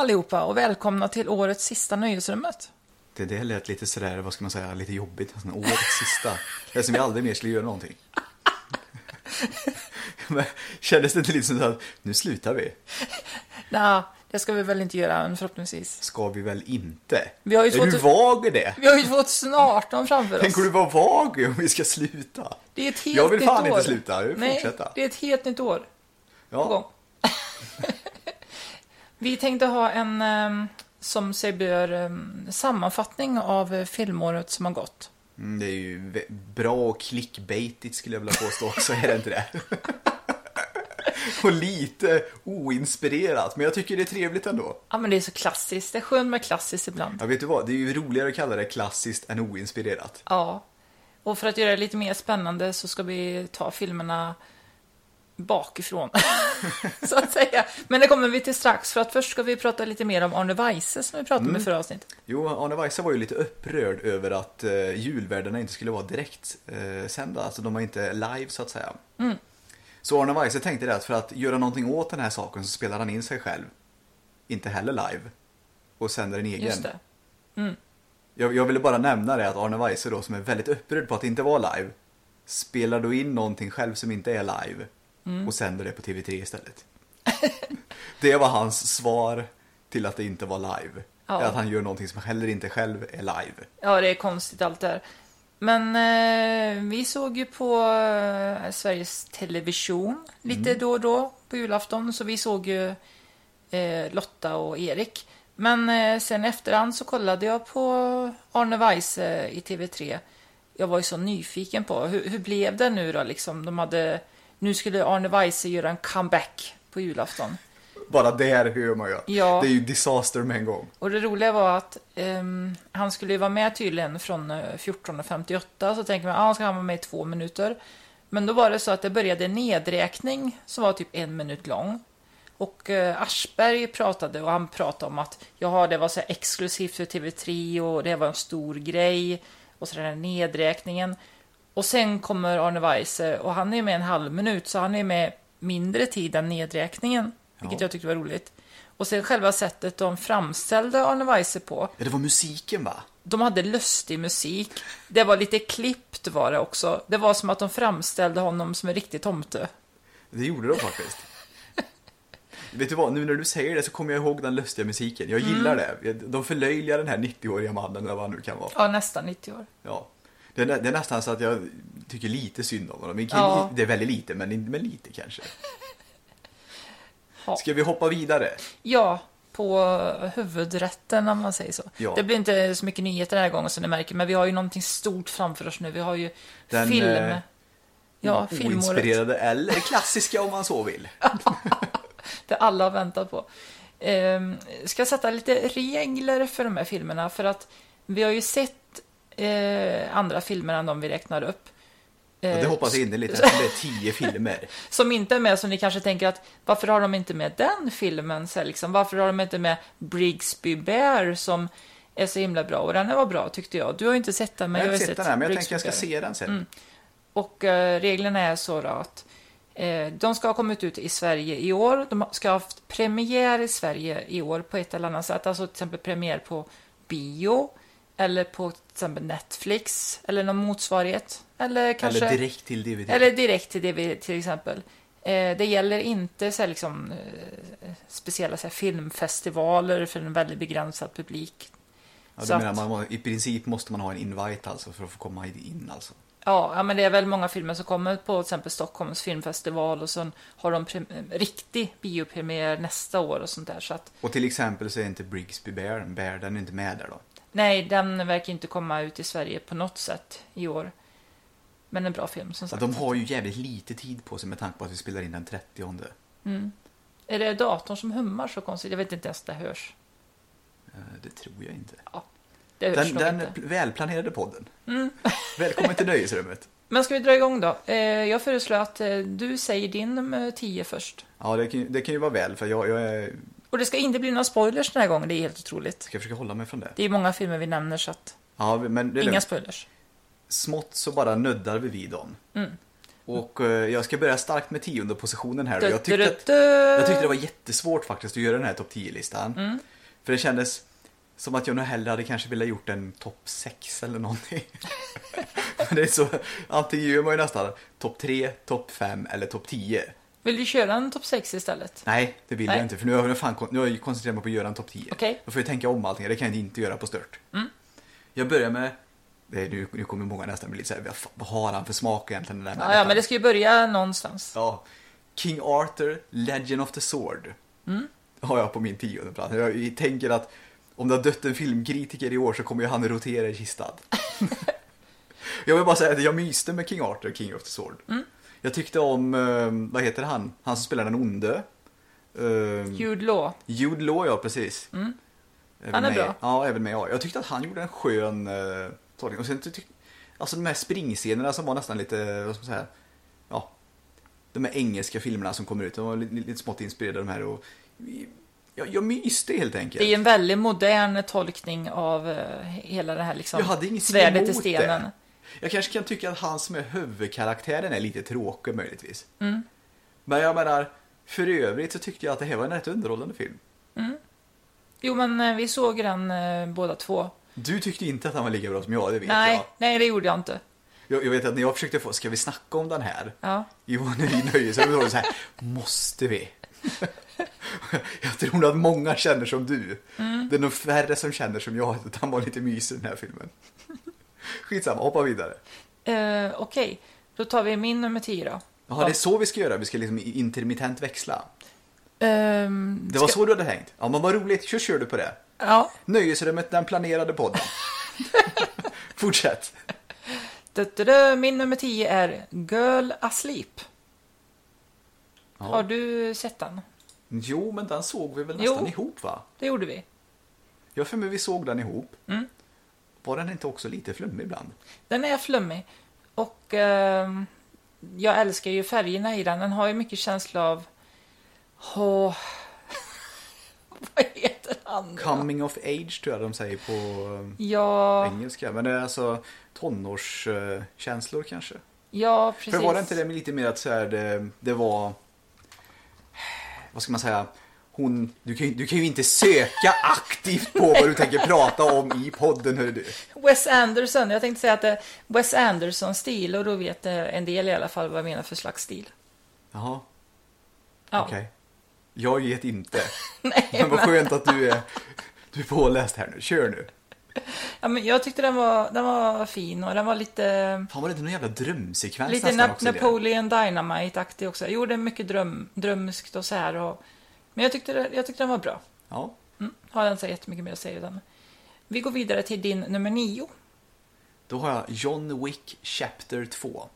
allihopa och välkomna till årets sista Nöjesrummet. Det, det lät lite sådär, vad ska man säga, lite jobbigt. Alltså, årets sista. Det är som vi aldrig mer skulle göra någonting. Men kändes det inte lite som att nu slutar vi? Nej, det ska vi väl inte göra förhoppningsvis. Ska vi väl inte? Vi har ju är du vag i det? Vi har ju 2018 framför oss. Tänker du vara vag i om vi ska sluta? Det är ett helt Jag vill fan nytt år. inte sluta, jag vill Nej, fortsätta. det är ett helt nytt år på Ja, gång. vi tänkte ha en, ehm, som sig bör, ehm, sammanfattning av eh, filmåret som har gått. mm, det är ju bra och clickbaitigt skulle jag vilja påstå också, är det inte det? och lite oinspirerat, men jag tycker det är trevligt ändå. Ja, men det är så klassiskt. Det är skönt med klassiskt ibland. Ja, vet du vad? Det är ju roligare att kalla det klassiskt än oinspirerat. Ja. Och för att göra det lite mer spännande så ska vi ta filmerna bakifrån, så att säga. Men det kommer vi till strax, för att först ska vi prata lite mer om Arne Weise som vi pratade med förra avsnittet. Jo, Arne Weise var ju lite upprörd över att uh, julvärdena inte skulle vara direkt uh, sända, alltså de var inte live så att säga. Så Arne Weise tänkte det att för att göra någonting åt den här saken så spelar han in sig själv, inte heller live, och sänder en egen. Just det. Jag, jag ville bara nämna det att Arne Weise då som är väldigt upprörd på att det inte var live, spelar då in någonting själv som inte är live och sänder det på TV3 istället. det var hans svar till att det inte var live. Ja. Att han gör någonting som heller inte själv är live. Ja, det är konstigt allt det här. Men eh, vi såg ju på eh, Sveriges Television lite då och då på julafton, så vi såg ju eh, Lotta och Erik. Men eh, sen efterhand så kollade jag på Arne Weise i TV3. Jag var ju så nyfiken på hur, hur blev det nu då liksom? De hade, nu skulle Arne Weise göra en comeback på julafton. Bara där hör man ju. Ja. Det är ju disaster med en gång. Och det roliga var att ehm, han skulle ju vara med tydligen från eh, 14.58 så tänker man att ah, ska han vara med i två minuter. Men då var det så att det började en nedräkning som var typ en minut lång. Och eh, Aschberg pratade och han pratade om att jaha, det var så exklusivt för TV3 och det var en stor grej. Och så den här nedräkningen. Och sen kommer Arne Weise och han är med en halv minut så han är med mindre tid än nedräkningen. Vilket Ja. jag tyckte var roligt. Och sen själva sättet de framställde Arne Weise på. Ja, det var musiken va? De hade lustig musik. Det var lite klippt var det också. Det var som att de framställde honom som en riktig tomte. Det gjorde de faktiskt. Vet du vad, nu när du säger det så kommer jag ihåg den lustiga musiken. Jag gillar det. De förlöjligar den här 90-åriga mannen eller vad han nu kan vara. Ja, nästan 90 år. Ja. Det är, det är nästan så att jag tycker lite synd om honom. Ja. Det är väldigt lite, men, men lite kanske. Ja. Ska vi hoppa vidare? Ja, på huvudrätten om man säger så. Ja. Det blir inte så mycket nyheter den här gången som ni märker, men vi har ju någonting stort framför oss nu. Vi har ju Den, film. eh, ja. Oinspirerade eller klassiska om man så vill. Det alla har väntat på. Ehm, ska jag sätta lite regler för de här filmerna, för att vi har ju sett eh, andra filmer än de vi räknar upp. Eh, det hoppas jag innerligt eftersom det är tio filmer. Som inte är med, som ni kanske tänker att varför har de inte med den filmen? Så liksom, varför har de inte med Brigsby Bear som är så himla bra? Och den var bra tyckte jag. Du har ju inte sett den, men Jag har jag har sett den här, men jag tänker jag ska se den sen. Och eh, reglerna är så då att eh, de ska ha kommit ut i Sverige i år. De ska ha haft premiär i Sverige i år på ett eller annat sätt. Alltså till exempel premiär på bio. Eller på till exempel Netflix. Eller någon motsvarighet. Eller kanske... Eller direkt till DVD. Eller direkt till DVD till exempel. Eh, det gäller inte så här, liksom, eh, speciella så här, filmfestivaler för en väldigt begränsad publik. ja, så du menar, att- man, I princip måste man ha en invite alltså för att få komma in alltså. Ja, ja, men det är väl många filmer som kommer på till exempel Stockholms filmfestival och sen har de prem- riktig biopremiär nästa år och sånt där. Så att, Och till exempel så är inte Brigsby Bear, Bear den är inte med där då. Nej, den verkar inte komma ut i Sverige på något sätt i år. Men en bra film som Ja, sagt. de har ju jävligt lite tid på sig med tanke på att vi spelar in den 30 Är det datorn som hummar så konstigt? Jag vet inte ens det hörs. Eh, Det tror jag inte. Ja, det hörs Den, den inte. Mm. välplanerade podden. Välkommen till Nöjesrummet. Men ska vi dra igång då? Eh, jag föreslår att eh, du säger din nummer 10 först. Ja, det kan, ju- det kan ju vara väl, för jag, jag är, Och det ska inte bli några spoilers den här gången, det är helt otroligt. ska försöka hålla mig från det. Det är många filmer vi nämner så att, Ja, men det inga lugnt. spoilers. smått så bara nuddar vi vid dem. Och eh, jag ska börja starkt med tionde positionen här. Du, jag, tyckte du, att, jag tyckte det var jättesvårt faktiskt att göra den här topp 10-listan. Mm. För det kändes som att jag nog hellre hade kanske velat gjort en topp 6 eller någonting. Det är så, antingen gör man ju nästan topp 3, topp 5 eller topp 10. Vill du köra en topp 6 istället? Nej, det vill Nej. jag inte. För nu har jag, fan, nu har jag koncentrerat mig på att göra en topp 10. Okej. Då får jag tänka om allting. Det kan jag inte göra på stört. Mm. Jag börjar med... Det är, nu, nu kommer många nästan bli lite såhär, vad, har han för smak egentligen? Den där Ja, ja, men det ska ju börja någonstans. Ja. King Arthur, Legend of the Sword. Mm. Har jag på min tionde plats. Jag tänker att om det har dött en filmkritiker i år så kommer ju han rotera i kistan. jag vill bara säga att jag myste med King Arthur, King of the Sword. Mm. Jag tyckte om, eh, vad heter han? Han som spelar den onde. Uh, Jude Law. Jude Law, ja precis. Mm. Han är med, bra. Ja, även med. Ja. Jag tyckte att han gjorde en skön uh, tolkning. Och sen tyck, alltså de här springscenerna som var nästan lite, vad ska man säga, ja, de här engelska filmerna som kommer ut, de var lite, lite smått inspirerade de här. Och, jag, jag myste helt enkelt. Det är en väldigt modern tolkning av eh, hela det här liksom, Jag hade inget svärdet i emot stenen. det. Jag kanske kan tycka att han som är huvudkaraktären är lite tråkig möjligtvis. Mm. Men jag menar, för övrigt så tyckte jag att det här var en rätt underhållande film. Jo, men eh, vi såg den eh, båda två. Du tyckte inte att han var lika bra som jag, det vet Nej, jag. nej, det gjorde jag inte. jag. Jag vet att när jag försökte få, ska vi snacka om den här? Ja. Johan i nöjesrum, var så här, måste vi? jag tror nog att många känner som du. Mm. Det är nog färre som känner som jag, att han var lite mysig i den här filmen. Skitsamma, hoppa vidare. Eh, Okej, då tar vi min nummer 10 då. Jaha, det är så vi ska göra, vi ska liksom intermittent växla. Ehm, Det var ska- så du hade tänkt? Ja, men vad roligt, så kör du på det. Ja. Nöjesrummet, den planerade podden. Fortsätt. Min nummer 10 är Girl Asleep. Har Ja. du sett den? Jo, men den såg vi väl nästan Jo. ihop va? Det gjorde vi. Jag för mig vi såg den ihop. Mm. Var den inte också lite flummig ibland? Den är flummig. Och ehm, jag älskar ju färgerna i den. Den har ju mycket känsla av... Åh... Vad heter han? då? Coming of age tror jag de säger på eh, Ja, engelska. Men det är alltså tonårskänslor kanske. ja, precis. För var det inte det lite mer att så här, det, det var... Vad ska man säga? Hon, du, kan, du kan ju inte söka aktivt på vad du tänker prata om i podden, hör du. Wes Anderson. Jag tänkte säga att det är Wes Anderson-stil och då vet eh, en del i alla fall vad jag menar för slags stil. Jaha, Ja. okej. Jag vet inte. Nej, Men vad skönt att du är, du är påläst här nu. Kör nu. ja, men jag tyckte den var, den var fin och den var lite... Fan var det inte någon jävla drömsekvens Lite också det? Napoleon Dynamite-aktig också. Jag gjorde mycket dröm, drömskt och så här. Och, men jag tyckte, jag tyckte den var bra. Ja. Mm, har jag inte så jättemycket mer att säga. Utan. Vi går vidare till din nummer nio. Då har jag John Wick Chapter 2.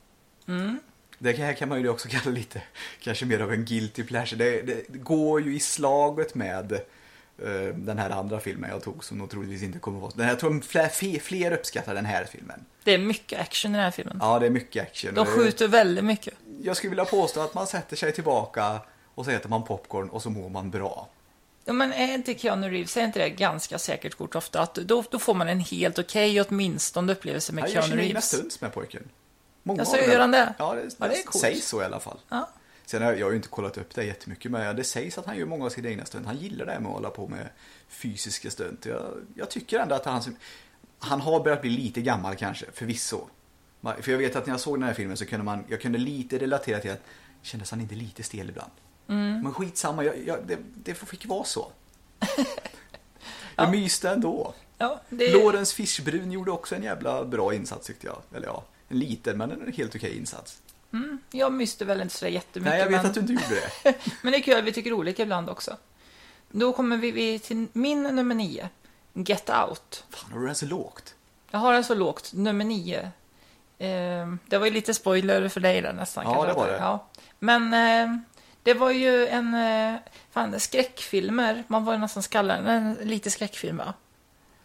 Mm. Det här kan man ju också kalla lite, kanske mer av en guilty pleasure. Det, det går ju i slaget med eh, den här andra filmen jag tog som nog troligtvis inte kommer att vara. Jag tror fler, fler uppskattar den här filmen. Det är mycket action i den här filmen. Ja, det är mycket action. De skjuter väldigt mycket. Jag skulle vilja påstå att man sätter sig tillbaka och så äter man popcorn och så mår man bra. Ja, men är inte Keanu Reeves, är inte det ganska säkert kort ofta? Att då, då får man en helt okej åtminstone upplevelse med Keanu sina egna Reeves. stunts med pojken. Många Ja, så av dem. gör han det? Ja, det, Ja, det coolt. sägs så i alla fall. Ja. Sen har jag, jag har ju inte kollat upp det jättemycket, men det sägs att han gör många av sina egna stunt. Han gillar det här med att hålla på med fysiska stunt. Jag, jag tycker ändå att han, han har börjat bli lite gammal kanske, förvisso. För jag vet att när jag såg den här filmen så kunde man, jag kunde lite relatera till att, kändes han inte lite stel ibland? Mm. Men skitsamma, jag, jag, det, det fick vara så. jag myste ändå. Ja, det, Lorentz Fischbrun gjorde också en jävla bra insats tyckte jag. Eller ja, en liten men en helt okej insats. jag myste väl inte så jättemycket. Nej, jag vet men, att du inte gjorde det. men det är kul, vi tycker olika ibland också. Då kommer vi, vi till min nummer nio. Get Out. Fan, har du den så lågt? Jag har den så lågt, nummer nio. Eh, det var ju lite spoiler för dig där nästan. Ja, kanske. det var det. Ja. Men eh, det var ju en... Eh, fan, skräckfilmer. Man var nästan skallad. En, lite skräckfilm, va?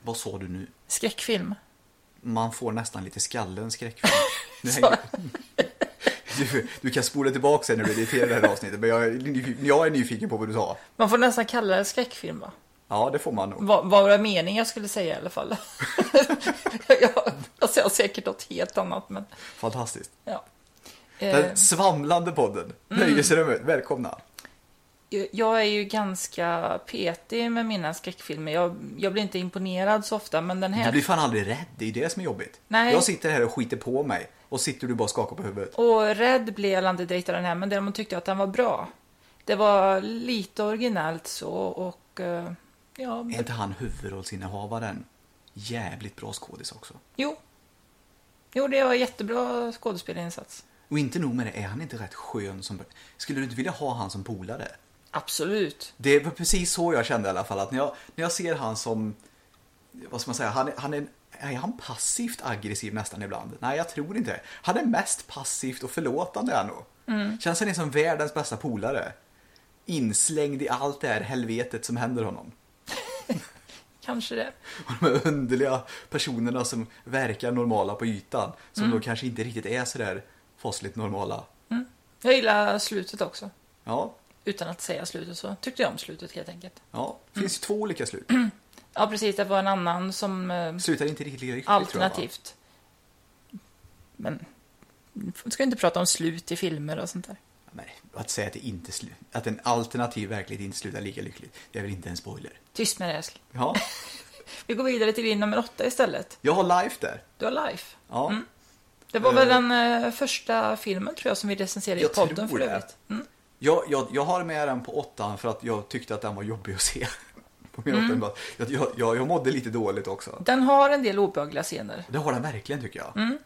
Vad sa du nu? Skräckfilm. Man får nästan lite skallen skräckfilm. Du, du kan spola tillbaka sen när du editerar det här avsnittet, men jag är, nyfiken- jag är nyfiken på vad du sa. Man får nästan kalla det skräckfilm, va? Ja, det får man nog. Vad var det meningen jag skulle säga i alla fall? jag, jag säger säkert något helt annat, men Fantastiskt. ja. Eh. Den svamlande podden. Nöjesrummet, välkomna. Jag- är ju ganska petig med mina skräckfilmer. Jag, jag blir inte imponerad så ofta, men den Du här... blir fan aldrig rädd, det är det som är jobbigt. Nej. Jag sitter här och skiter på mig och sitter du bara och skakar på huvudet. Och rädd blev jag aldrig direkt av den här, men däremot tyckte jag att den var bra. Det var lite originellt så och... eh, Ja, Är inte han huvudrollsinnehavaren jävligt bra skådis också? jo. Jo, det var jättebra skådespelarinsats. Och inte nog med det, är han inte rätt skön som... Skulle du inte vilja ha han som polare? Absolut. Det var precis så jag kände i alla fall. Att när jag, när jag ser han som... Vad ska man säga? Han är, han är, är han passivt aggressiv nästan ibland? Nej, jag tror inte det. Han är mest passivt och förlåtande är han nog. Mm. Känns han som världens bästa polare. Inslängd i allt det här helvetet som händer honom. Kanske det. Och de här underliga personerna som verkar normala på ytan. Som Mm. då kanske inte riktigt är sådär fasligt normala. Jag gillar slutet också. Ja, Utan att säga slutet så tyckte jag om slutet helt enkelt. ja. Det finns ju två olika slut. Ja, precis. Det var en annan som eh, Slutar inte riktigt lika lyckligt tror jag, alternativt. Men vi ska inte prata om slut i filmer och sånt där. Nej, att säga att, det inte slu- att en alternativ verklighet inte slutar lika lyckligt, det är väl inte en spoiler? Tyst med det älskling. Ja, Vi går vidare till din nummer åtta istället. jag har life där. Du har Life. Ja, Det var Eh. väl den eh, första filmen tror jag som vi recenserade i Jag podden tror för det. övrigt. Mm. jag, jag, jag har med den på åttan för att jag tyckte att den var jobbig att se. på min Mm. Jag, jag, jag, jag mådde lite dåligt också. Den har en del obehagliga scener. Det har den verkligen tycker jag. Eh, Mm.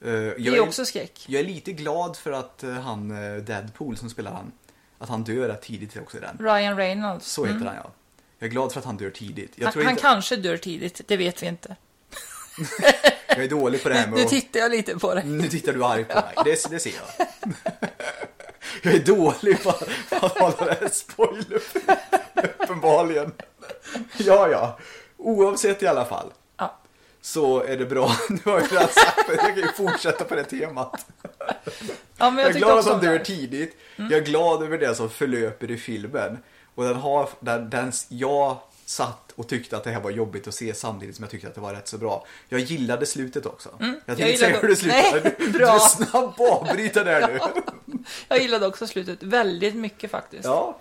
Det jag, är också skräck. jag är lite glad för att eh, han eh, Deadpool som spelar han, att han dör rätt tidigt också i den. Ryan Reynolds. Så heter han ja. Jag är glad för att han dör tidigt. Jag, Han, han inte, kanske dör tidigt, det vet vi inte. jag är dålig på det här med Nu att... tittar jag lite på det. Nu tittar du arg på mig, det, det ser jag. Jag är dålig på att hålla det här spoiler uppenbarligen. Ja, ja. Oavsett i alla fall. Ja. Så är det bra. Nu har jag redan sagt det. Jag kan ju fortsätta på det temat. Ja, jag, Jag är glad att om dör tidigt. Jag är glad över det som förlöper i filmen. Och den har, den, den, jag satt och tyckte att det här var jobbigt att se samtidigt som jag tyckte att det var rätt så bra. Jag gillade slutet också. jag Mm. jag tänkte säga gillade- hur det slutade. Nej, Du- Du bra. är snabb på att avbryta där nu. Jag gillade också slutet väldigt mycket faktiskt. Ja.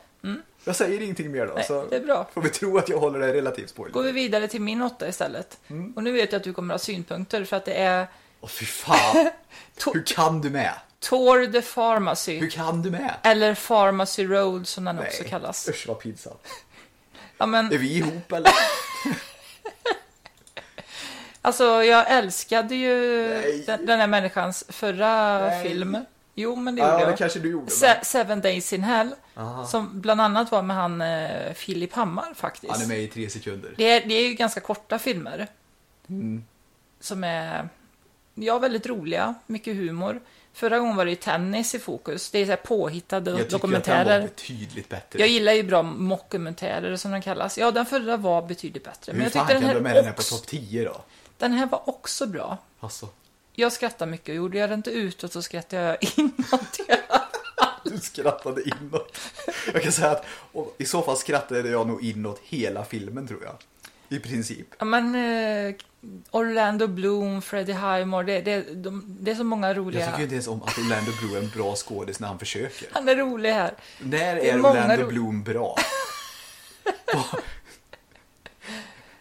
Jag säger ingenting mer då. Nej, så det är bra. får vi tro att jag håller det relativt Går spoiler. vi vidare till min åtta istället. Mm. Och nu vet jag att du kommer ha synpunkter för att det är Åh fy fan. Hur kan du med? Tour de Pharmacy. Hur kan du med? Eller Pharmacy Road som den också kallas. Usch vad pinsamt. Ja, men, Är vi ihop eller? alltså, jag älskade ju den, den här människans förra Nej. film. Jo, men det gjorde Ja, jag. det kanske du gjorde. Se- Seven Days in Hell. Aha. Som bland annat var med han eh, Filip Hammar faktiskt. Han är med i tre sekunder. Det är, det är ju ganska korta filmer. Mm. Som är ja, väldigt roliga, mycket humor. Förra gången var det ju tennis i fokus. Det är så här påhittade Jag tycker att den dokumentärer. var betydligt bättre. Jag gillar ju bra mockumentärer som de kallas. Ja, den förra var betydligt bättre. Men Hur jag fan tyckte kan den du ha med här, den här på också, topp 10 då? den här var också bra. Alltså, Jag skrattar mycket och gjorde jag det inte utåt så skrattade jag inåt. du skrattade inåt. Jag kan säga att i så fall skrattade jag nog inåt hela filmen tror jag. I princip. ja, men eh, Orlando Bloom, Freddie Highmore, det, det, de, det är så många Jag roliga. tycker inte ens om att Orlando Bloom är en bra skådis när han försöker. Han är rolig här. När är är Orlando ro- Bloom bra?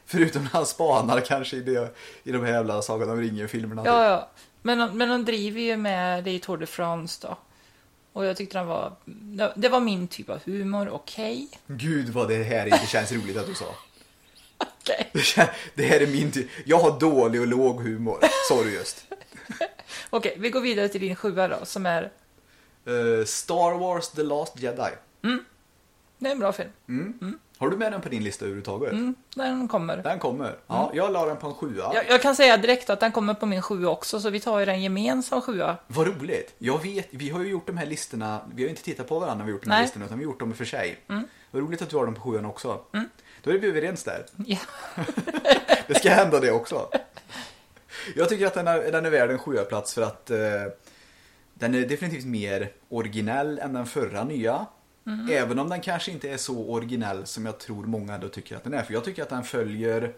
Förutom när han spanar kanske i, det, i de här jävla Sagan om ringen-filmerna. Ja, ja. Men, men de driver ju med det i Tour de France då. Och jag tyckte den var... Det var min typ av humor, okej. Gud vad det här inte känns roligt att du sa. Okej. Det, här är min typ. Jag har dålig och låg humor, du just. Okej, vi går vidare till din sjua då, som är... Eh, Star Wars The Last Jedi. Det är en bra film. Mm. Har du med den på din lista överhuvudtaget? Mm, den kommer. Den kommer. Ja, jag la den på en sjua. Jag, jag kan säga direkt att den kommer på min sjua också, så vi tar ju den gemensam sjua. Vad roligt. Jag vet, vi har ju gjort de här listorna, vi har ju inte tittat på varandra när vi har gjort de här Nej. listorna, utan vi har gjort dem för sig. Mm. Vad roligt att du har dem på sjuan också. Då är vi överens där. Ja. Det ska hända det också. Jag tycker att den är, den är värd en sjua plats för att eh, den är definitivt mer originell än den förra nya. Även om den kanske inte är så originell som jag tror många ändå tycker att den är. För jag tycker att den följer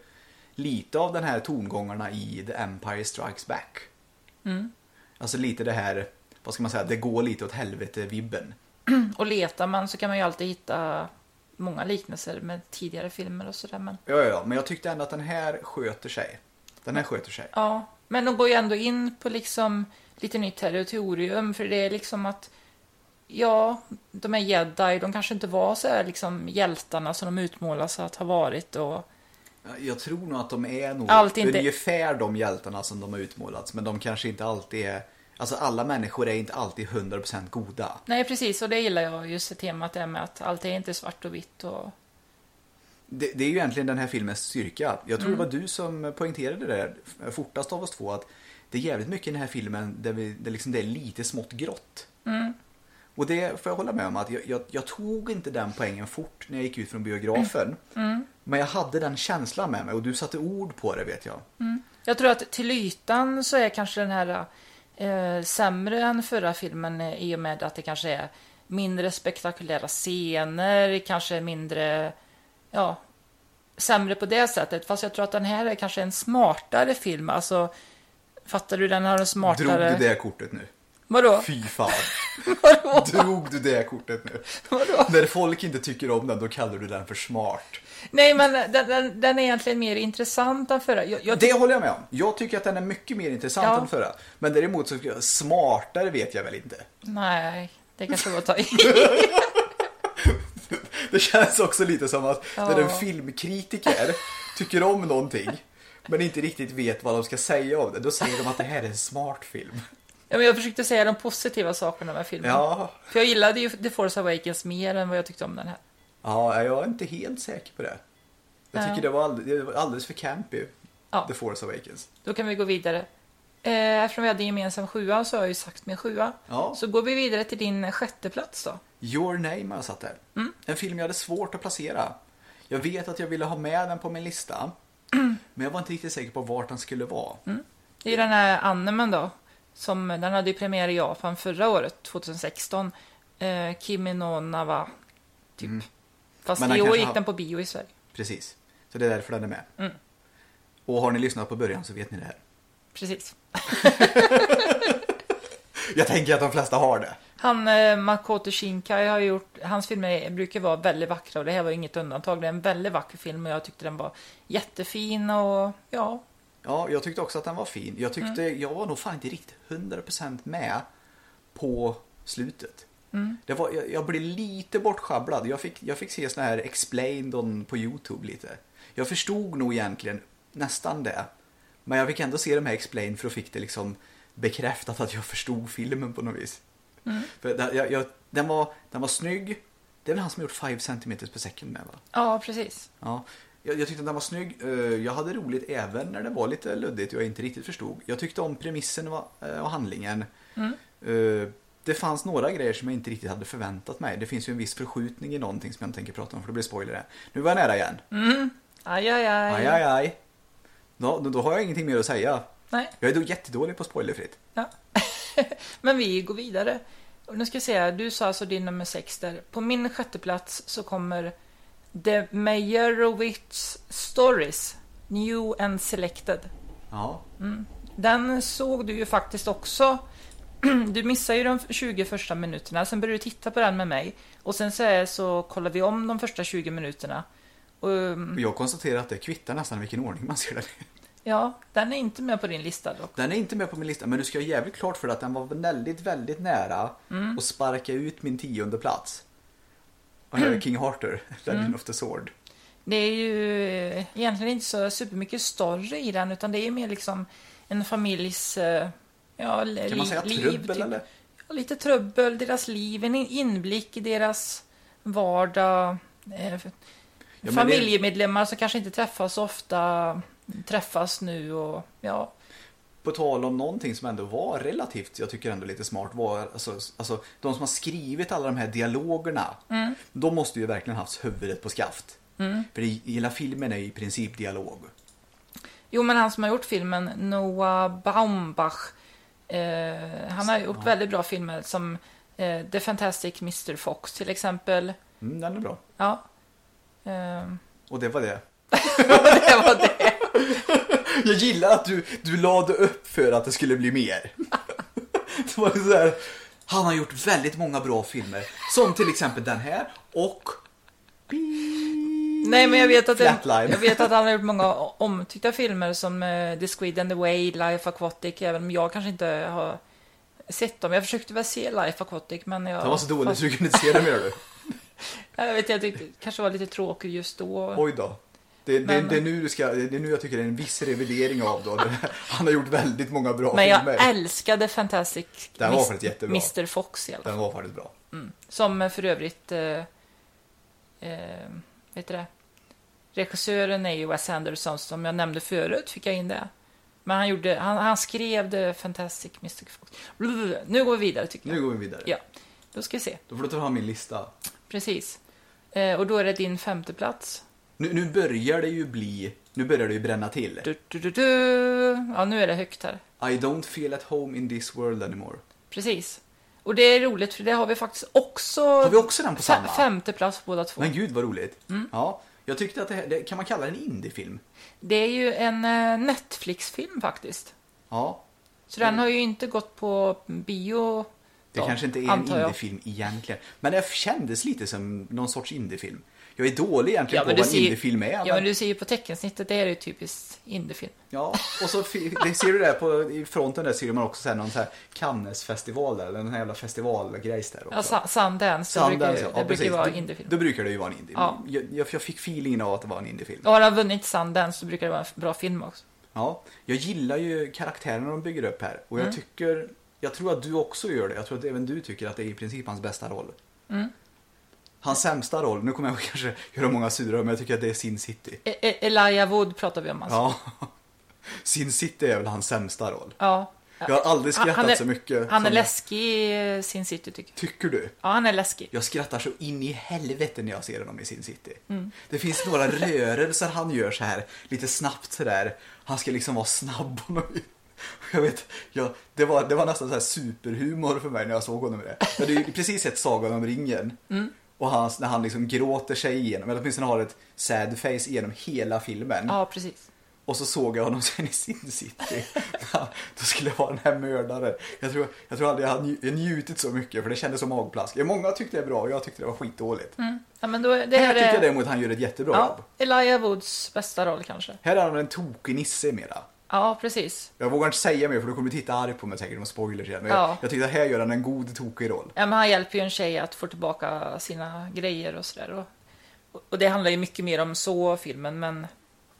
lite av den här tongångarna i The Empire Strikes Back. Alltså lite det här, vad ska man säga, det går lite åt helvete-vibben. Och letar man så kan man ju alltid hitta många liknelser med tidigare filmer och sådär. Men, Ja, ja, ja, men jag tyckte ändå att den här sköter sig. Den här sköter sig. ja. men de går ju ändå in på liksom lite nytt territorium. För det är liksom att Ja, de är jedi, de kanske inte var så här liksom hjältarna som de utmålas att ha varit. Och, Jag tror nog att de är nog Allt inte- ungefär de hjältarna som de har utmålats. Men de kanske inte alltid är... Alltså alla människor är inte alltid 100% goda. nej, precis, och det gillar jag, just det temat det med att allt är inte svart och vitt. Och, Det, det är ju egentligen den här filmens styrka. Jag tror Mm. det var du som poängterade det där fortast av oss två. Att det är jävligt mycket i den här filmen där, vi, där liksom det är lite smått grått. Mm. Och det får jag hålla med om att jag, jag, jag tog inte den poängen fort när jag gick ut från biografen. Mm. Men jag hade den känslan med mig och du satte ord på det vet jag. Jag tror att till ytan så är kanske den här eh, sämre än förra filmen eh, i och med att det kanske är mindre spektakulära scener, kanske mindre, ja, sämre på det sättet. Fast jag tror att den här är kanske en smartare film. Alltså, fattar du? Den har en smartare... Drog du det kortet nu? Vadå? Fy fan. Vadå? Drog du det kortet nu? Vadå? När folk inte tycker om den då kallar du den för smart. Nej, men den, den, den är egentligen mer intressant än förra. Jag, jag, Det håller jag med om. Jag tycker att den är mycket mer intressant Ja. än förra. Men däremot så smartare vet jag väl inte. Nej, det kanske var att ta i. Det känns också lite som att Ja. när en filmkritiker tycker om någonting men inte riktigt vet vad de ska säga om det, då säger de att det här är en smart film. Ja, men jag försökte säga de positiva sakerna med filmen. Ja, För jag gillade ju The Force Awakens mer än vad jag tyckte om den här. ja jag är inte helt säker på det. Jag Ja. tycker det var alldeles, det var alldeles för campy, Ja. The Force Awakens. Då kan vi gå vidare. Eh, Eftersom vi hade en gemensam sjua så har jag ju sagt min sjua. Ja. Så går vi vidare till din sjätte plats då. Your Name har jag satt där. Mm. En film jag hade svårt att placera. Jag vet att jag ville ha med den på min lista. Men jag var inte riktigt säker på vart den skulle vara. Det är ju den här animen då. Som, den hade ju premiär i Japan förra året, 2016. Eh, Kimi no Nawa, typ. Fast Mm. Den i år gick har- den på bio i Sverige. Precis. Så det är därför den är med. Mm. Och har ni lyssnat på början så vet ni det här. Precis. Jag tänker att de flesta har det. Han, eh, Makoto Shinkai har gjort, hans filmer brukar vara väldigt vackra och det här var inget undantag. Det är en väldigt vacker film och jag tyckte den var jättefin och ja, Ja, jag tyckte också att den var fin. Jag tyckte, jag var nog fan inte riktigt 100% med på slutet. Det var, jag, jag blev lite bortschabblad. Jag fick, jag fick se såna här explained på YouTube lite. Jag förstod nog egentligen nästan det. Men jag fick ändå se de här explained för att fick det liksom bekräftat att jag förstod filmen på något vis. För det, jag, jag, den, var, den var snygg. Det är väl han som gjort 5 cm per second med va? ja precis. Ja, jag, jag tyckte att den var snygg. Eh, Jag hade roligt även när det var lite luddigt och jag inte riktigt förstod. Jag tyckte om premissen och eh, och handlingen. Eh, Det fanns några grejer som jag inte riktigt hade förväntat mig. Det finns ju en viss förskjutning i någonting som jag inte tänker prata om för det blir spoiler. Nu var jag nära igen. Aj, aj, aj. Aj, aj, aj. Då, då har jag ingenting mer att säga. Nej, Jag är då jättedålig på spoilerfritt. ja. Men vi går vidare. Och nu ska jag se, du sa alltså din nummer sex där. På min sjätte plats så kommer The Meyerowitz Stories, New and Selected. Ja, Den såg du ju faktiskt också. Du missade ju de 20 första minuterna, sen började du titta på den med mig. Och sen så, så kollar vi om de första 20 minuterna. Um, jag konstaterar att det kvittar nästan vilken ordning man ser den ja, den är inte med på din lista dock. Den är inte med på min lista, men du ska ha jävligt klart för att den var väldigt, väldigt nära att sparka ut min tionde plats. Och här är King Arthur, Legend of the Sword. Det är ju eh, egentligen inte så supermycket story i den, utan det är mer liksom en familjs eh, ja, li- Kan man säga liv. trubbel typ. eller? Ja, lite trubbel, deras liv, en in- inblick i deras vardag. Eh, men familjemedlemmar som kanske inte träffas så ofta, träffas nu och ja. På tal om någonting som ändå var relativt, jag tycker ändå lite smart, var alltså, alltså de som har skrivit alla de här dialogerna. De måste ju verkligen haft huvudet på skaft. För i- hela filmen är i princip dialog. Jo, men han som har gjort filmen, Noah Baumbach, eh, han har gjort väldigt bra filmer som eh, The Fantastic Mr. Fox till exempel. Mm, den är bra. Ja. Ehm, Och det var det. det var det. Jag gillar att du, du lade upp för att det skulle bli mer. Det var så här, han har gjort väldigt många bra filmer. Som till exempel den här och... Nej, men jag vet, att den, Flatline. jag vet att han har gjort många omtyckta filmer som eh, The Squid and the Whale, Life Aquatic, även om jag kanske inte har sett dem. Jag försökte väl se Life Aquatic, men jag... Det var så dåligt fast- så du kunde inte se det mer du. Jag vet jag tyckte kanske var lite tråkigt just då. Oj då. Det, det, Men- det, är nu du ska, det är nu jag tycker det är en viss revidering av då. Han har gjort väldigt många bra Men jag filmer. älskade Fantastic Den var faktiskt jättebra. Mr Fox i alla fall. Den var faktiskt bra. Som eh, för övrigt, eh, eh, vet du det? Regissören är ju Wes Anderson som jag nämnde förut, fick jag in det. Men han, gjorde, han, han skrev det Fantastic Mr Fox. Blablabla. Nu går vi vidare tycker jag. Nu går vi vidare. Ja, då ska vi se. Då får du ta fram min lista. Precis. Eh, och då är det din femte plats. Nu, nu börjar det ju bli, nu börjar det ju bränna till. Du, du, du, du. Ja, nu är det högt här. I don't feel at home in this world anymore. Precis. Och det är roligt för det har vi faktiskt också... Har vi också den på samma? Fe- femte plats båda två. Men gud vad roligt. Mm. Ja, jag tyckte att det, här, det kan man kalla det en indiefilm? Det är ju en eh, Netflix-film faktiskt. Ja, Så den har ju inte gått på bio. det då, kanske inte är en indiefilm egentligen. Men det kändes lite som någon sorts indiefilm. Jag är dålig egentligen men på vad en indiefilm är. Ja, men- du ser ju på teckensnittet, det är ju typiskt indiefilm. Ja, och så det ser du där på, i fronten där ser man också så här någon så här Cannes-festival där, eller någon jävla festivalgrejs där också. Ja, Sundance, Sundance, brukar, ja, det brukar precis. ju vara indiefilm. Då brukar det ju vara en indie. Ja. Jag, jag, jag fick feelingen av att det var en indiefilm. Och har han vunnit Sundance så brukar det vara en bra film också. Ja, jag gillar ju karaktärerna de bygger upp här. Och jag Mm. tycker, jag tror att du också gör det. Jag tror att även du tycker att det är i princip hans bästa roll. Mm. Hans sämsta roll, nu kommer jag kanske göra många sura, men jag tycker att det är Sin City. E- E- Elijah Wood pratar vi om alltså. Ja. Sin City är väl hans sämsta roll. Ja. Jag har aldrig skrattat han är- så mycket. Han är läskig i Sin City tycker jag. Tycker du? Ja, han är läskig. Jag skrattar så in i helvete när jag ser honom i Sin City. Mm. Det finns några rörelser han gör så här lite snabbt sådär. Han ska liksom vara snabb och. Jag vet, jag, det, var, det var nästan så här superhumor för mig när jag såg honom i det. Jag hade ju precis sett Sagan om ringen. Mm. Och han, när han liksom gråter sig igenom, eller åtminstone har ett sad face genom hela filmen. Ja, precis. Och så såg jag honom sen i Sin City. Då skulle jag vara den här mördaren. Jag tror, jag tror aldrig jag har nj- njutit så mycket för det kändes som magplask. Många tyckte det är bra och jag tyckte det var skitdåligt. Mm. Ja, men då, är- det här här tycker jag är däremot han gör ett jättebra ja, jobb. Elijah Woods bästa roll kanske. Här är han en tokig nisse mera. Ja, precis. Jag vågar inte säga mer för då kommer du titta arg på mig säkert med spoilers igen. Men Ja. jag, jag tyckte att här gör han en god tokig roll. Ja, men han hjälper ju en tjej att få tillbaka sina grejer och sådär. Och, och det handlar ju mycket mer om så, filmen, men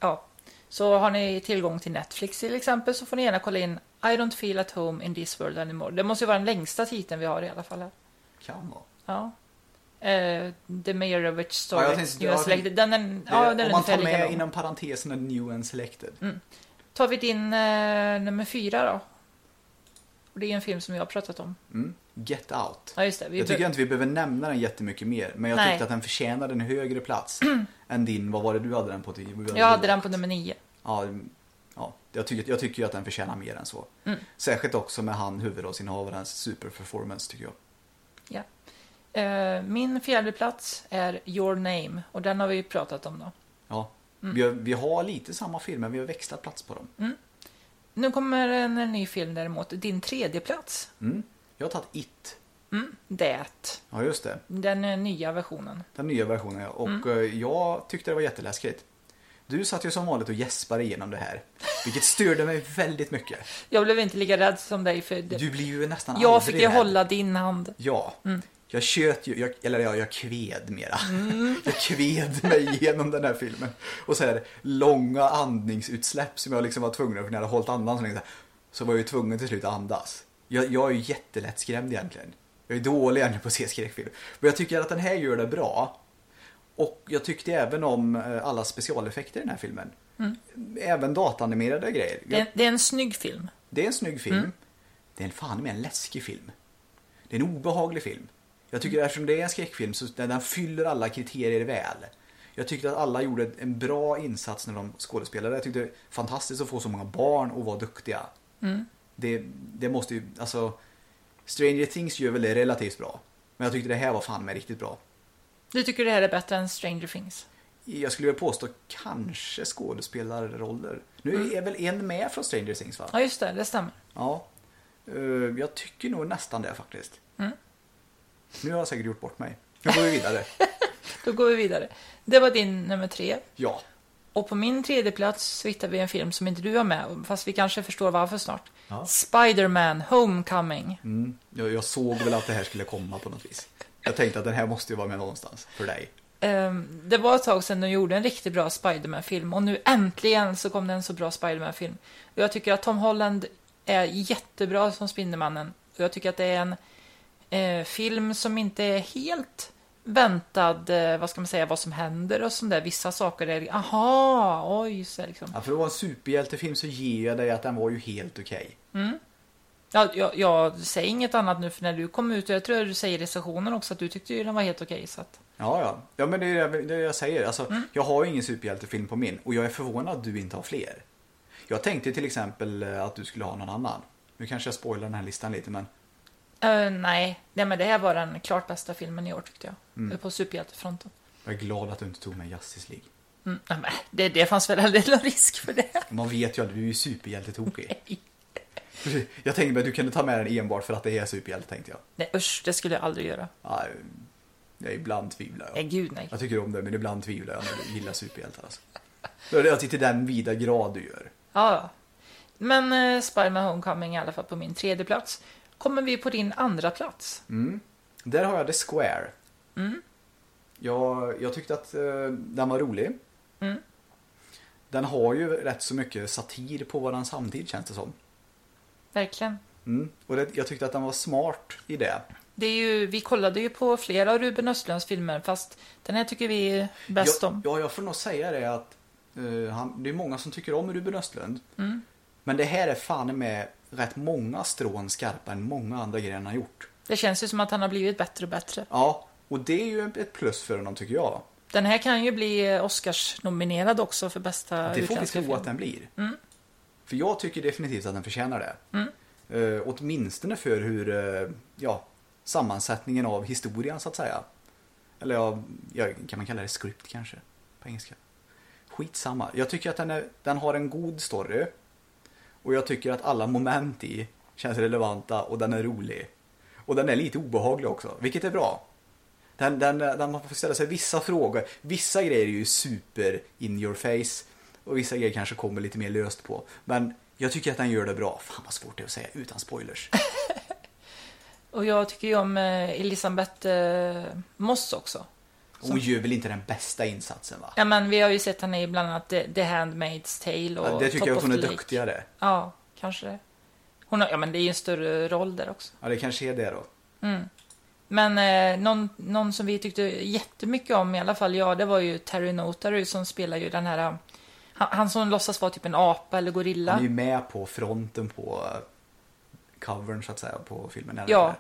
ja. Så har ni tillgång till Netflix till exempel så får ni gärna kolla in I don't feel at home in this world anymore. Det måste ju vara den längsta titeln vi har i alla fall här. Kan vara. Ja. Eh, The Mayor of Which Story, Ja, tänkte- New and Selected. Den är, Det, ja, den om man tar med inom parentesen en new and selected. Tar vi din eh, nummer fyra då? Och det är en film som jag har pratat om. Mm. Get out. Ja, just det. Vi Jag tycker inte vi behöver nämna den jättemycket mer. Men jag Nej. tyckte att den förtjänade en högre plats än din. Vad var det du hade den på? jag hade den på nummer nio. Ja, ja jag, tycker, jag tycker att den förtjänar mer än så. Mm. Särskilt också med han huvudrollsinnehavarens superperformance tycker jag. Ja. Eh, min fjärde plats är Your Name och den har vi ju pratat om då. Ja. Mm. Vi, har, vi har lite samma film men vi har växlat plats på dem. Nu kommer en, ny film däremot. Din tredje plats. Mm. Jag har tagit It. Mm. Det. Ja, just det. Den eh, nya versionen. Den nya versionen ja. Och Mm. eh, jag tyckte det var jätteläskigt. Du satt ju som vanligt och gäspade igenom det här. Vilket störde mig väldigt mycket. Jag blev inte lika rädd som dig för det. Du blir ju nästan jag aldrig fick ju rädd. hålla din hand. Ja. Mm. Jag tjöt ju, jag, eller ja, jag kved mera. Jag kved mig igenom den här filmen. Och så här långa andningsutsläpp som jag liksom var tvungen att, för när jag hade hållit andan så länge. så var jag ju tvungen till slut att andas. Jag, jag är ju jättelätt skrämd egentligen. Jag är dålig egentligen på att se skräckfilm. Men jag tycker att den här gör det bra. Och jag tyckte även om eh, alla specialeffekter i den här filmen. Även datanimerade grejer. Det är, det är en snygg film. Det är en snygg film. Mm. Det är en fan med en läskig film. Det är en obehaglig film. Jag tycker eftersom det är en skräckfilm så den, den fyller alla kriterier väl. Jag tyckte att alla gjorde en bra insats när de skådespelade. Jag tyckte det var fantastiskt att få så många barn och vara duktiga. Mm. Det, det måste ju, alltså Stranger Things gör väl det relativt bra. Men jag tyckte det här var fan med riktigt bra. Du tycker det här är bättre än Stranger Things? Jag skulle vilja påstå kanske skådespelarroller. Nu Mm. är väl en med från Stranger Things va? Ja, just det. Det stämmer. Ja. Eh, jag tycker nog nästan det faktiskt. Mm. Nu har jag säkert gjort bort mig. Nu går vi vidare. Då går vi vidare. Det var din nummer tre. ja. Och på min tredje plats så hittar vi en film som inte du har med, fast vi kanske förstår varför snart. Ja. Spider-Man Homecoming. Mm. Jag, jag såg väl att det här skulle komma på något vis. Jag tänkte att den här måste ju vara med någonstans för dig. Ehm, det var ett tag sedan de gjorde en riktigt bra Spider-Man-film och nu äntligen så kom det en så bra Spider-Man-film. Jag tycker att Tom Holland är jättebra som Spindelmannen. Och jag tycker att det är en eh, film som inte är helt väntad, eh, vad ska man säga, vad som händer och sånt där. Vissa saker är, aha, oj, så liksom. Ja, för att vara en superhjältefilm så ger jag dig att den var ju helt okej. Ja, jag, jag säger inget annat nu för när du kom ut, och jag tror att du säger i recensionen också att du tyckte ju den var helt okej. så att, Ja, ja. Ja, men det är det jag säger. Alltså, Jag har ju ingen superhjältefilm på min och jag är förvånad att du inte har fler. Jag tänkte till exempel eh, att du skulle ha någon annan. Nu kanske jag spoilar den här listan lite, men eh, nej, nej, men det här var den klart bästa filmen i år tyckte jag. Mm. På superhjältefronten. jag är glad att du inte tog med Justice League. Mm, nej, men det, det fanns väl aldrig någon risk för det. Man vet ju att du är ju superhjältetokig. Jag tänkte att du kunde ta med den enbart för att det är superhjälte, tänkte jag. Nej usch, det skulle jag aldrig göra. Ja, jag ibland tvivlar Nej jag. gud nej. Jag tycker om det, men ibland tvivlar jag när du gillar superhjältar. Alltså. Det är det till den vida grad du gör. Ja, ja. Men eh, Spider-Man Homecoming i alla fall på min tredje plats. Kommer vi på din andra plats? Mm. Där har jag The Square. Mm. Jag, jag tyckte att eh, den var rolig. Mm. Den har ju rätt så mycket satir på våran samtid känns det som. Verkligen. Mm. Och det, jag tyckte att den var smart i det. Det är ju, vi kollade ju på flera av Ruben Östlunds filmer fast den här tycker vi är bäst ja, om. Ja, jag får nog säga det att eh, han, det är många som tycker om Ruben Östlund. Mm. Men det här är fan med rätt många strån skarpare än många andra grejer han har gjort. Det känns ju som att han har blivit bättre och bättre. Ja, och det är ju ett plus för honom tycker jag. Den här kan ju bli Oscars-nominerad också för bästa Det får vi tro att den blir. Mm. För jag tycker definitivt att den förtjänar det. Mm. Eh, åtminstone för hur, eh, ja, sammansättningen av historien så att säga. Eller ja, kan man kalla det script kanske på engelska. Skitsamma. Jag tycker att den, är, den har en god story. Och jag tycker att alla moment i känns relevanta och den är rolig. Och den är lite obehaglig också, vilket är bra. Den, den, den man får ställa sig vissa frågor. Vissa grejer är ju super in your face. Och vissa grejer kanske kommer lite mer löst på. Men jag tycker att den gör det bra. Fan vad svårt det är att säga utan spoilers. Och jag tycker ju om eh, Elisabeth eh, Moss också. Hon gör väl inte den bästa insatsen va? Ja men vi har ju sett henne i bland annat The, Handmaid's Tale och Ja, det tycker Top jag att hon är Lake. duktigare. Ja, kanske det. Hon har, ja men det är ju en större roll där också. Ja, det kanske är det då. Men eh, någon, någon som vi tyckte jättemycket om i alla fall, ja det var ju Terry Notary som spelar ju den här, eh, han, han som låtsas vara typ en apa eller gorilla. Han är ju med på fronten på eh, covern så att säga på filmen. eller? Ja,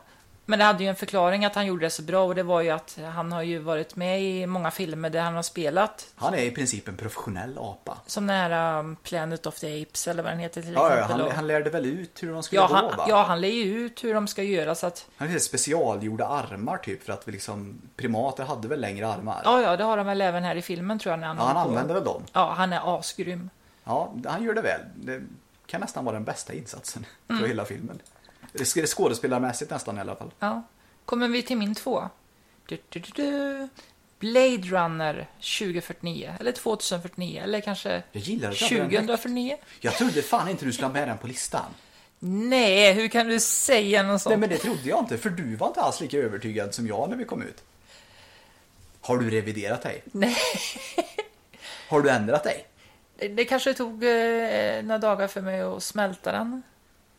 men det hade ju en förklaring att han gjorde det så bra och det var ju att han har ju varit med i många filmer där han har spelat. Han är i princip en professionell apa. Som den här um, Planet of the Apes eller vad den heter till Ja, ja, exempel. han, och- han lärde väl ut hur de skulle ja, gå han, va? ja, han lär ju ut hur de ska göra så att Han hade specialgjorda armar typ för att vi liksom, primater hade väl längre armar. Ja, ja, det har han väl även här i filmen tror jag. När han, Ja, han använder väl dem. Ja, han är asgrym. Ja, han gör det väl. Det kan nästan vara den bästa insatsen Mm. för hela filmen. Skådespelarmässigt nästan i alla fall. Ja. Kommer vi till min två. Du, du, du. Blade Runner 2049, eller 2049, eller kanske Jag gillar att jag hade den högt. 2049. Jag trodde fan inte du skulle ha med den på listan. Nej, hur kan du säga något sånt? Nej men det trodde jag inte, för du var inte alls lika övertygad som jag när vi kom ut. Har du reviderat dig? Nej. Har du ändrat dig? Det, det kanske tog eh, några dagar för mig att smälta den.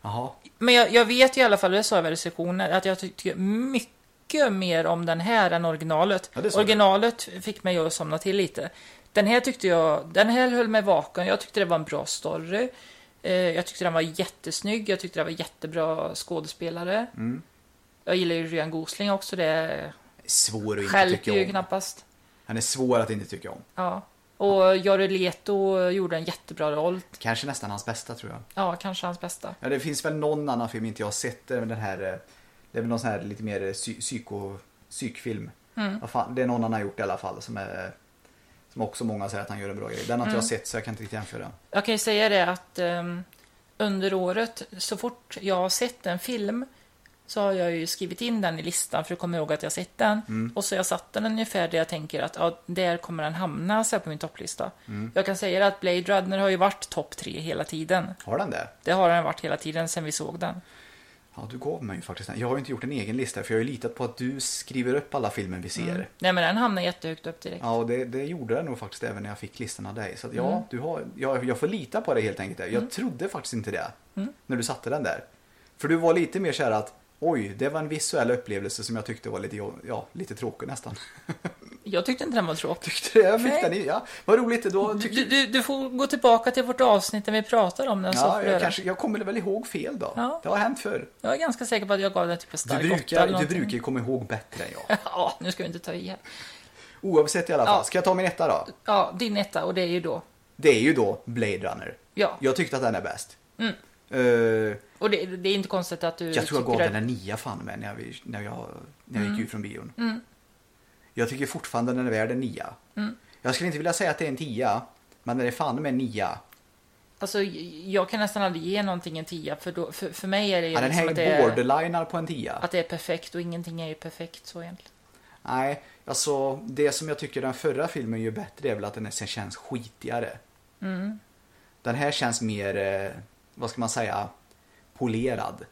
Jaha. Men jag, jag vet ju i alla fall, det sa jag väl i recensionen, att jag tycker mycket mer om den här än originalet. Ja, det originalet fick mig att somna till lite. Den här tyckte jag, den här höll mig vaken. Jag tyckte det var en bra story. Eh, jag tyckte den var jättesnygg. Jag tyckte det var jättebra skådespelare. Mm. Jag gillar ju Ryan Gosling också. Det Svår att inte tycka ju om. knappast. Han är svår att inte tycka om. Ja. Och Jared Leto gjorde en jättebra roll. Kanske nästan hans bästa tror jag. Ja, kanske hans bästa. Ja, det finns väl någon annan film inte jag har sett. Den här, eh, det är väl någon sån här lite mer eh, psy- psyko, psykfilm. Mm. Fan, det är någon annan gjort i alla fall som är som också många säger att han gör en bra grej. Den har inte Mm. jag sett så jag kan inte riktigt jämföra. Jag kan ju säga det att ehm, under året, så fort jag har sett en film så har jag ju skrivit in den i listan för att komma ihåg att jag sett den. Mm. Och så har jag satt den ungefär där jag tänker att ja, där kommer den hamna så här på min topplista. Mm. Jag kan säga att Blade Runner har ju varit topp tre hela tiden. Har den det? Det har den varit hela tiden sen vi såg den. Ja, du gav mig ju faktiskt den. Jag har ju inte gjort en egen lista för jag har ju litat på att du skriver upp alla filmer vi ser. Nej men den hamnar jättehögt upp direkt. Ja, och det, det gjorde den nog faktiskt även när jag fick listan av dig. Så att, ja, Mm. du har, jag, jag får lita på dig helt enkelt. Jag trodde faktiskt inte det Mm. när du satte den där. För du var lite mer så här att oj, det var en visuell upplevelse som jag tyckte var lite, ja, lite tråkig nästan. Jag tyckte inte den var tråkig. Tyckte? Jag fick Nej. den ja. Vad roligt, då Du, tyckte du, du får gå tillbaka till vårt avsnitt där vi pratar om den. Ja, du jag, kanske, jag kommer väl ihåg fel då. Ja. Det har hänt förr. jag är ganska säker på att jag gav den typ en Du stark åtta brukar, du brukar komma ihåg bättre än jag. Ja, nu ska vi inte ta i här. Oavsett i alla fall. Ja. Ska jag ta min etta då? Ja, din etta och det är ju då. Det är ju då Blade Runner. Ja, Jag tyckte att den är bäst. Mm. Eh, och det, det är inte konstigt att du jag tror jag gav den en nia fan med när jag, när jag, när jag gick ut från bion. Mm. Jag tycker fortfarande den är värd en nia. Mm. Jag skulle inte vilja säga att det är en tia, men den är fan med en nia. Alltså, jag kan nästan aldrig ge någonting en tia, för, då, för, för mig är det ju Ja, den liksom här att, det är borderlinar på en tia. att det är perfekt och ingenting är ju perfekt så egentligen. Nej, alltså det som jag tycker den förra filmen gör bättre är väl att den sen känns skitigare. Mm. Den här känns mer, eh, vad ska man säga, polerad.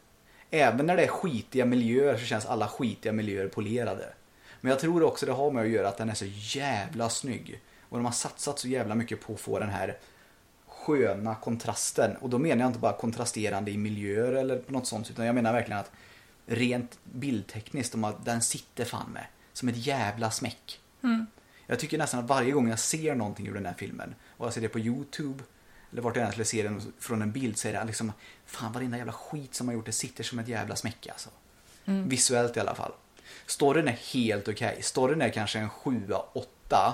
Även när det är skitiga miljöer så känns alla skitiga miljöer polerade. Men jag tror också det har med att göra att den är så jävla snygg. Och de har satsat så jävla mycket på att få den här sköna kontrasten. Och då menar jag inte bara kontrasterande i miljöer eller på något sånt. Utan jag menar verkligen att rent bildtekniskt, de har, den sitter fan med. Som ett jävla smäck. Mm. Jag tycker nästan att varje gång jag ser någonting ur den här filmen, och jag ser det på YouTube, eller vart jag än skulle se den från en bild, så är det liksom, fan varenda jävla skit som har gjort det sitter som ett jävla smäck alltså. Mm. Visuellt i alla fall. Storyn är helt okej. Storyn är kanske en 7-8.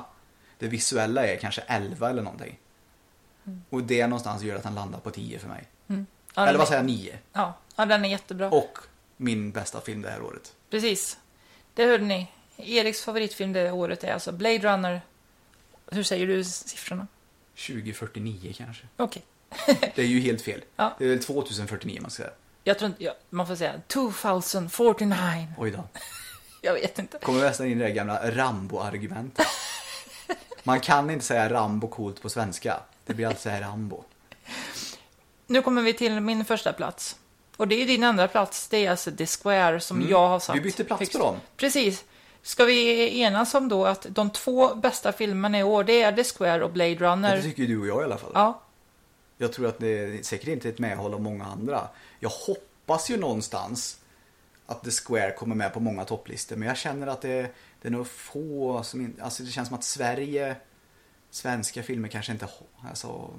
Det visuella är kanske 11 eller någonting. Och det någonstans gör att han landar på 10 för mig. Mm. Ja, eller den vad säger jag, 9. Ja, ja, den är jättebra. Och min bästa film det här året. Precis. Det hörde ni. Eriks favoritfilm det året är alltså Blade Runner. Hur säger du siffrorna? 2049 kanske. Okej. Det är ju helt fel. Ja. Det är väl 2049 man ska säga. Jag tror inte, ja, man får säga 2049. Oj då. Jag vet inte. Kommer nästan in i det gamla Rambo-argumentet. Man kan inte säga Rambo coolt på svenska. Det blir alltid här Rambo. Nu kommer vi till min första plats. Och det är din andra plats. Det är alltså The Square som jag har satt. Mm. Vi bytte plats högst. på dem. Precis. Ska vi enas om då att de två bästa filmerna i år, det är The Square och Blade Runner? Det tycker ju du och jag i alla fall. Ja, Jag tror att det är säkert inte ett medhåll av många andra. Jag hoppas ju någonstans att The Square kommer med på många topplistor. Men jag känner att det, det är nog få som inte... Alltså det känns som att Sverige... Svenska filmer kanske inte... har- Alltså,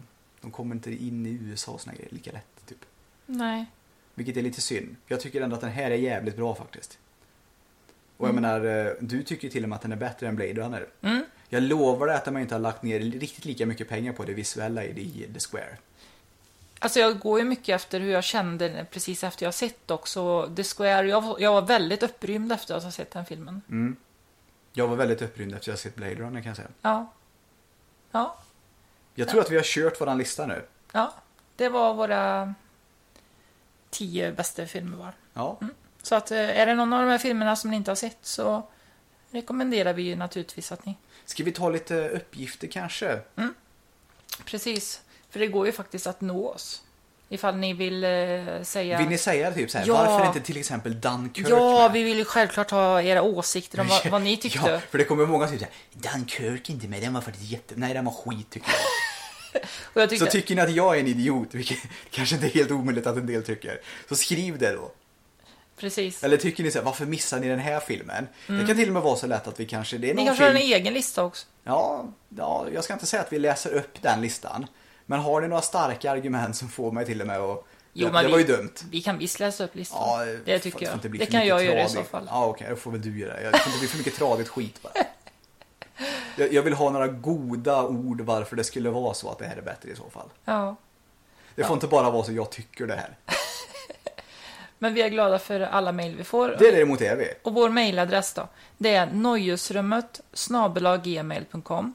de kommer inte in i USA och såna grejer lika lätt. Typ. nej. Vilket är lite synd. Jag tycker ändå att den här är jävligt bra faktiskt. Och jag Mm. menar, eh, du tycker till och med att den är bättre än Blade Runner. Mm. Jag lovar dig att de inte har lagt ner riktigt lika mycket pengar på det visuella i The- Square. Alltså jag går ju mycket efter hur jag kände precis efter jag sett också The Square. Jag, var- jag var väldigt upprymd efter att ha sett den filmen. Mm. Jag var väldigt upprymd efter att jag sett Blade Runner kan jag säga. Ja. Ja, Jag tror att vi har kört våran lista nu. ja. Det var våra tio bästa filmer var. Ja, Så att eh, är det någon av de här filmerna som ni inte har sett så rekommenderar vi ju naturligtvis att ni... ska vi ta lite uppgifter kanske? Precis. För det går ju faktiskt att nå oss. Ifall ni vill eh, säga... Vill ni säga typ så här, Ja. varför inte till exempel Dunkirk Ja, med? vi vill ju självklart ha era åsikter om vad, vad ni tyckte. Ja, för det kommer många som säger Dunkirk inte med, den var faktiskt jätte... Nej, den var skit tycker jag tyckte... Så tycker ni att jag är en idiot, vilket kanske inte är helt omöjligt att en del tycker, så skriv det då. Precis. Eller tycker ni så här, varför missar ni den här filmen? Det kan till och med vara så lätt att vi kanske, det är Mm. Ni kanske har film... en egen lista också. Ja, ja, jag ska inte säga att vi läser upp den listan. Men har ni några starka argument som får mig till och med att... Jo, det, det vi- var ju dumt. Vi kan visst läsa upp listan. Ja, det tycker jag. Det för kan jag göra i så fall. Ja, okej, då får väl du göra det. Jag får inte bli för mycket tradigt skit bara. Jag, jag vill ha några goda ord varför det skulle vara så att det här är bättre i så fall. Ja. Det får inte bara vara så jag tycker det här. Men vi är glada för alla mejl vi får. Det däremot är vi. Och vår mejladress då, det är nojusrummet snabel-a gmail.com.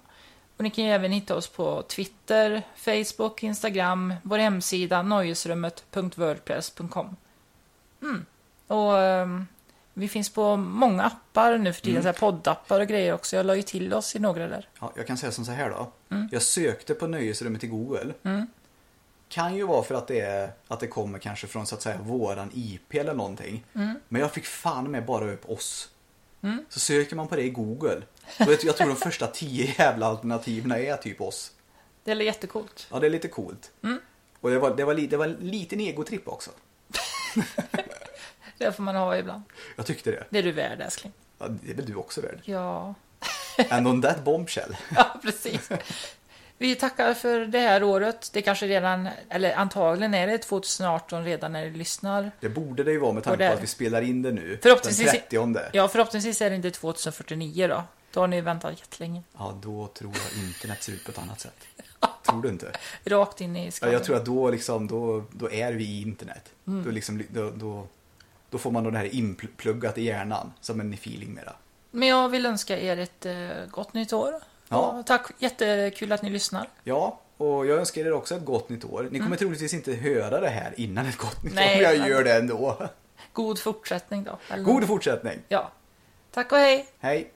Och ni kan ju även hitta oss på Twitter, Facebook, Instagram, vår hemsida nöjesrummet.wordpress.com. Mm. Och ehm, vi finns på många appar nu för tiden, så här poddappar och grejer också. Jag la ju till oss i några där. Ja, jag kan säga som så här då. Mm. Jag sökte på nöjesrummet i Google. Kan ju vara för att det, är, att det kommer kanske från så att säga våran IP eller någonting. Mm. Men jag fick fan med bara upp oss. Så söker man på det i Google. Vet, jag tror de första tio jävla alternativen är typ oss. Det är jättecoolt. Ja, det är lite coolt. Mm. Och det var, det var, li, det var en liten egotripp också. Det får man ha ibland. Jag tyckte det. Det är du värd, älskling. Ja, det är väl du också värd. Ja, And on that bombshell. ja precis. Vi tackar för det här året. Det kanske redan, eller antagligen är det 2018 redan när ni lyssnar. Det borde det ju vara med tanke på att vi spelar in det nu. Förhoppningsvis- Den 30. Ja, förhoppningsvis är det inte 2049 då. Då har ni väntat jättelänge. Ja, då tror jag internet ser ut på ett annat sätt. Tror du inte? Rakt in i Ja, skallen. jag tror att då, liksom, då, då är vi i internet. Mm. Då, liksom, då, då, då får man då det här inpluggat i hjärnan som en feeling mera. Men jag vill önska er ett eh, gott nytt år. Ja. Tack, jättekul att ni lyssnar. Ja, och jag önskar er också ett gott nytt år. Ni kommer troligtvis inte höra det här innan ett gott nytt Mm. Nej, år, men jag gör det ändå. God fortsättning då. Eller God fortsättning. Ja. Tack och hej! Hej!